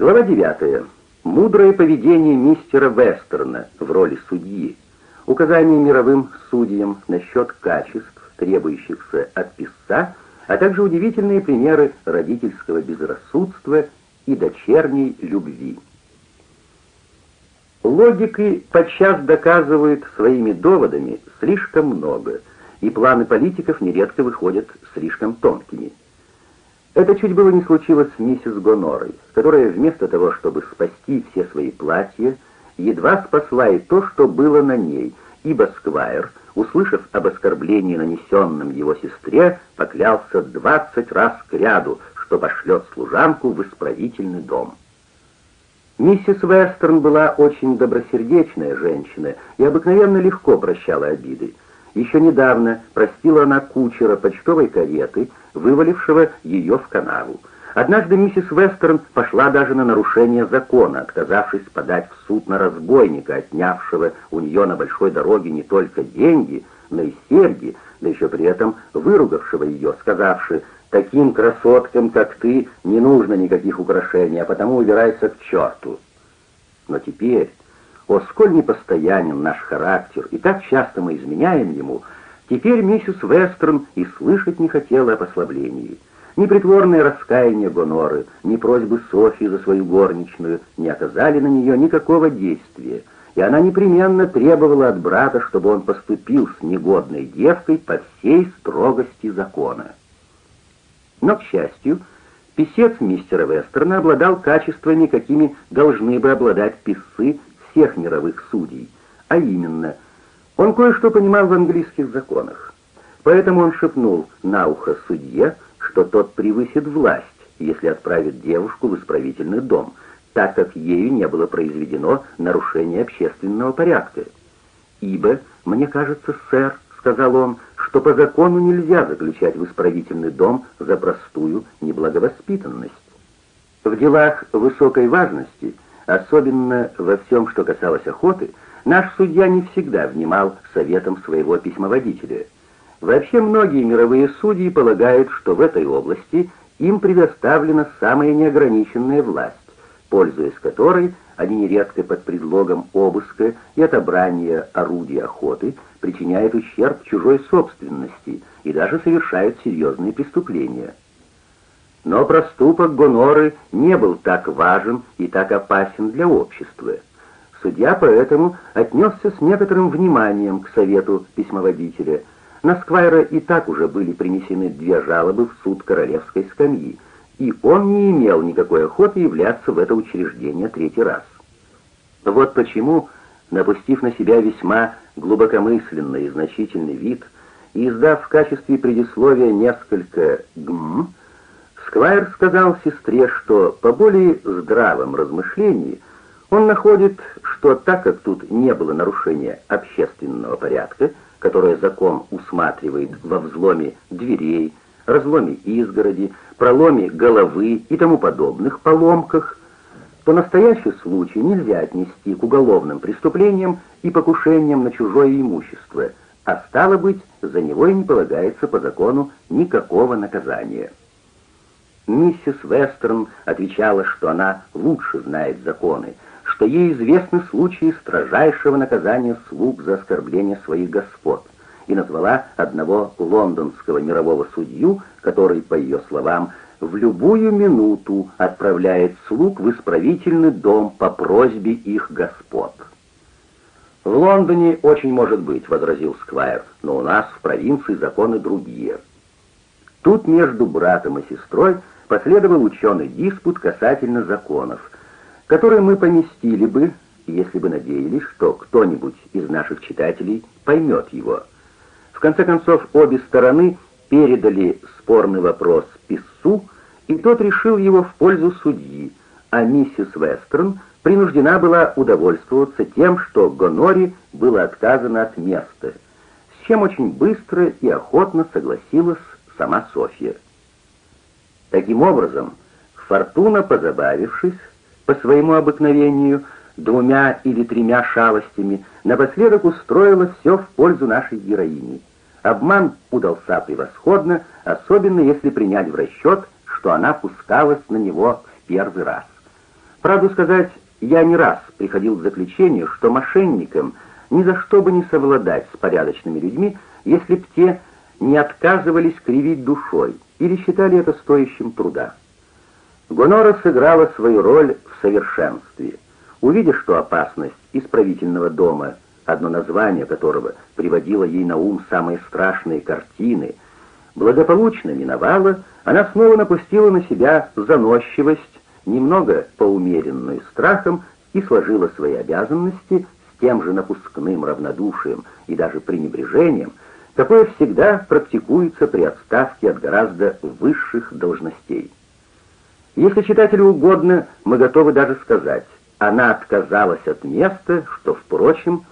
Глава 9. Мудрое поведение мистера Вестерна в роли судьи. Указание мировым судьям насчет качеств, требующихся от писца, а также удивительные примеры родительского безрассудства и дочерней любви. Логики подчас доказывают своими доводами слишком много, и планы политиков нередко выходят слишком тонкими. Это чуть было не случилось с миссис Гонорой, которая вместо того, чтобы спасти все свои платья, едва спасла и то, что было на ней, ибо Сквайр, услышав об оскорблении, нанесенном его сестре, поклялся двадцать раз к ряду, что пошлет служанку в исправительный дом. Миссис Вестерн была очень добросердечная женщина и обыкновенно легко прощала обиды. Еще недавно простила она кучера почтовой кареты, вывалившего ее в канаву. Однажды миссис Вестерн пошла даже на нарушение закона, отказавшись подать в суд на разбойника, отнявшего у нее на большой дороге не только деньги, но и серьги, да еще при этом выругавшего ее, сказавши «Таким красоткам, как ты, не нужно никаких украшений, а потому убирайся к черту». Но теперь, о, сколь непостоянен наш характер, и так часто мы изменяем ему, теперь миссис Вестерн и слышать не хотела о послаблении. Ни притворное раскаяние Гоноры, ни просьбы Софии за свою горничную не оказали на нее никакого действия, и она непременно требовала от брата, чтобы он поступил с негодной девкой по всей строгости закона. Но, к счастью, писец мистера Вестерна обладал качествами, какими должны бы обладать писцы всех мировых судей, а именно, он кое-что понимал в английских законах. Поэтому он шепнул на ухо судье, что тот превысит власть, если отправит девушку в исправительный дом, так как ею не было произведено нарушение общественного порядка. «Ибо, мне кажется, сэр», — сказал он, — «что по закону нельзя заключать в исправительный дом за простую неблаговоспитанность». В делах высокой важности — Особенно во всем, что касалось охоты, наш судья не всегда внимал советам своего письмоводителя. Вообще многие мировые судьи полагают, что в этой области им предоставлена самая неограниченная власть, пользуясь которой они нередко под предлогом обыска и отобрания орудий охоты причиняют ущерб чужой собственности и даже совершают серьезные преступления. Но проступок Гоноры не был так важен и так опасен для общества. Судья поэтому отнесся с некоторым вниманием к совету письмоводителя. На Сквайра и так уже были принесены две жалобы в суд королевской скамьи, и он не имел никакой охоты являться в это учреждение третий раз. Вот почему, напустив на себя весьма глубокомысленный и значительный вид, и издав в качестве предисловия несколько «гм», Сквайр сказал сестре, что по более здравом размышлении он находит, что так как тут не было нарушения общественного порядка, которое закон усматривает во взломе дверей, разломе изгороди, проломе головы и тому подобных поломках, то настоящий случай нельзя отнести к уголовным преступлениям и покушениям на чужое имущество, а стало быть, за него и не полагается по закону никакого наказания. Миссис Вестерн отвечала, что она лучше знает законы, что ей известны случаи строжайшего наказания слуг за оскорбление своих господ, и назвала одного лондонского мирового судью, который, по ее словам, в любую минуту отправляет слуг в исправительный дом по просьбе их господ. «В Лондоне очень может быть», — возразил Сквайр, «но у нас в провинции законы другие». Тут между братом и сестрой последовал ученый диспут касательно законов, который мы поместили бы, если бы надеялись, что кто-нибудь из наших читателей поймет его. В конце концов, обе стороны передали спорный вопрос писцу, и тот решил его в пользу судьи, а миссис Вестерн принуждена была удовольствоваться тем, что Гонори было отказано от места, с чем очень быстро и охотно согласилась сама Софья. Таким образом, Фортуна, позабавившись по своему обыкновению двумя или тремя шалостями, напоследок устроила все в пользу нашей героини. Обман удался превосходно, особенно если принять в расчет, что она пускалась на него в первый раз. Правду сказать, я не раз приходил к заключению, что мошенникам ни за что бы не совладать с порядочными людьми, если б те не отказывались кривить душой или считали это стоящим труда. Гонора сыграла свою роль совершенстве. Увидя, что опасность исправительного дома, одно название которого приводило ей на ум самые страшные картины, благополучно миновала, она снова напустила на себя заносчивость, немного поумеренную страхом, и сложила свои обязанности с тем же напускным равнодушием и даже пренебрежением, какое всегда практикуется при отставке от гораздо высших должностей. Если читателю угодно, мы готовы даже сказать, она отказалась от места, что, впрочем,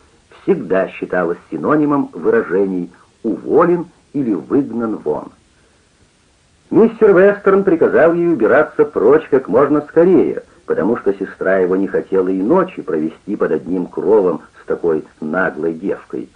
всегда считалось синонимом выражений «уволен» или «выгнан вон». Мистер Вестерн приказал ей убираться прочь как можно скорее, потому что сестра его не хотела и ночи провести под одним кровом с такой наглой девкой.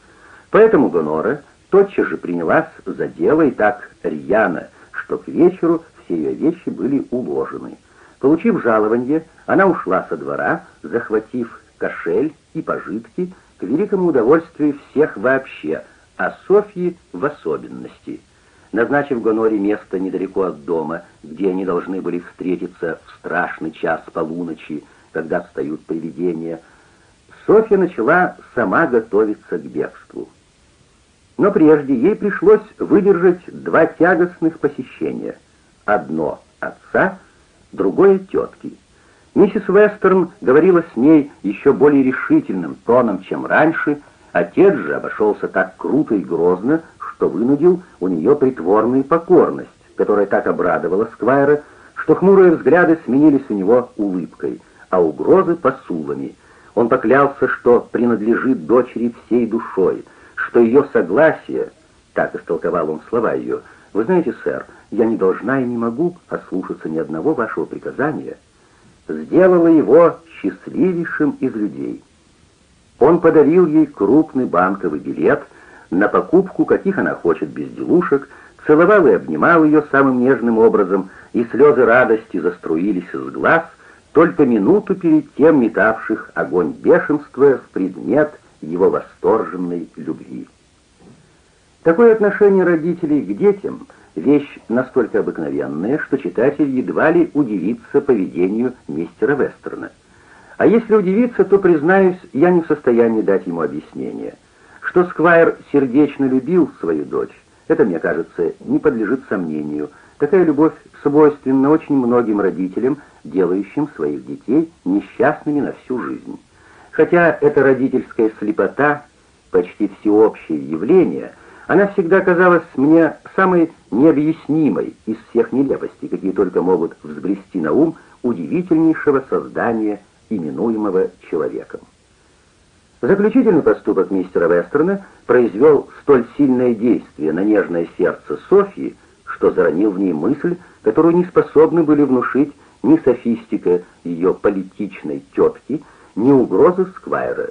Поэтому Гонора тотчас же принялась за дело и так рьяно, что к вечеру все ее вещи были уложены. Получив жалование, она ушла со двора, захватив кошель и пожитки, к великому удовольствию всех вообще, а Софьи в особенности. Назначив Гоноре место недалеко от дома, где они должны были встретиться в страшный час полуночи, когда встают привидения, Софья начала сама готовиться к бегству. Но прежде ей пришлось выдержать два тягостных посещения. Одно отца, другое тетки. Миссис Вестерн говорила с ней еще более решительным тоном, чем раньше, отец же обошелся так круто и грозно, что вынудил у нее притворную покорность, которая так обрадовала Сквайра, что хмурые взгляды сменились у него улыбкой, а угрозы — посулами. Он поклялся, что принадлежит дочери всей душой — что ее согласие, так истолковал он слова ее, «Вы знаете, сэр, я не должна и не могу ослушаться ни одного вашего приказания», сделало его счастливейшим из людей. Он подарил ей крупный банковый билет на покупку, каких она хочет безделушек, целовал и обнимал ее самым нежным образом, и слезы радости заструились из глаз, только минуту перед тем метавших огонь бешенства в предмет его восторженной любви. Такое отношение родителей к детям – вещь настолько обыкновенная, что читатель едва ли удивится поведению мистера Вестерна. А если удивиться, то, признаюсь, я не в состоянии дать ему объяснение. Что Сквайр сердечно любил свою дочь, это, мне кажется, не подлежит сомнению. Такая любовь свойственна очень многим родителям, делающим своих детей несчастными на всю жизнь. Хотя эта родительская слепота почти всеобщее явление, она всегда казалась мне самой необъяснимой из всех нелепостей, какие только могут взбрести на ум удивительнейшего создания, именуемого человеком. Заключительный поступок мистера Вестерна произвел столь сильное действие на нежное сердце Софьи, что заронил в ней мысль, которую не способны были внушить ни софистика ее политичной тетки, ни угрозы Сквайра.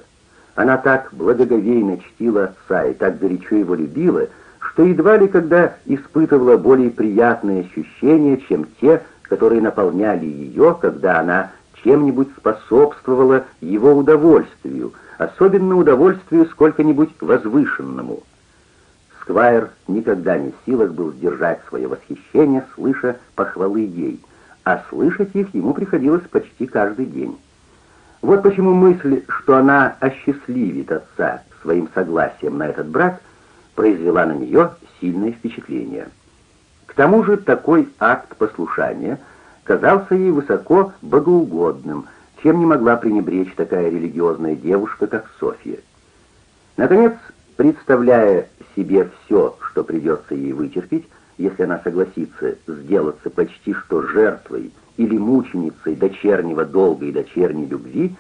Она так благоговейно чтила отца и так горячо его любила, что едва ли когда испытывала более приятные ощущения, чем те, которые наполняли ее, когда она чем-нибудь способствовала его удовольствию, особенно удовольствию сколько-нибудь возвышенному. Сквайр никогда не в силах был сдержать свое восхищение, слыша похвалы ей, а слышать их ему приходилось почти каждый день. Вот почему мысль, что она осчастливит отца своим согласием на этот брак, произвела на нее сильное впечатление. К тому же такой акт послушания казался ей высоко богоугодным, чем не могла пренебречь такая религиозная девушка, как Софья. Наконец, представляя себе все, что придется ей вытерпеть, если она согласится сделаться почти что жертвой или мученицей дочернего долга и дочерней любви,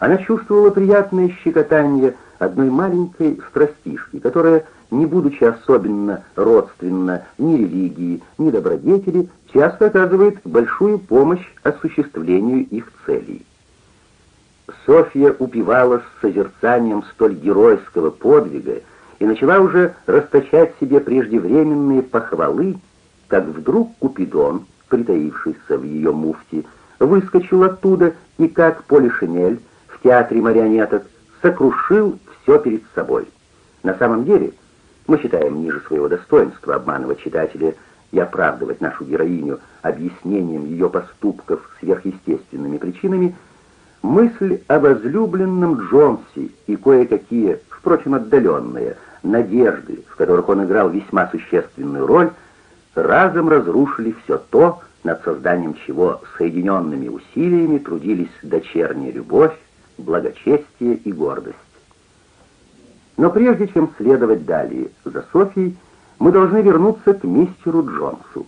она чувствовала приятное щекотание одной маленькой страстишки, которая, не будучи особенно родственна ни религии, ни добродетели, часто оказывает большую помощь осуществлению их целей. Софья упивалась созерцанием столь геройского подвига и начала уже расточать себе преждевременные похвалы, как вдруг Купидон, притаившийся в ее муфте, выскочил оттуда и, как Полишинель в театре марионеток, сокрушил все перед собой. На самом деле, мы считаем ниже своего достоинства обманывать читателя и оправдывать нашу героиню объяснением ее поступков сверхъестественными причинами, мысль о возлюбленном Джонсе и кое-какие, впрочем, отдаленные, надежды, в которых он играл весьма существенную роль, разом разрушили все то, над созданием чего соединенными усилиями трудились дочерняя любовь, благочестие и гордость. Но прежде чем следовать далее за Софией, мы должны вернуться к мистеру Джонсу.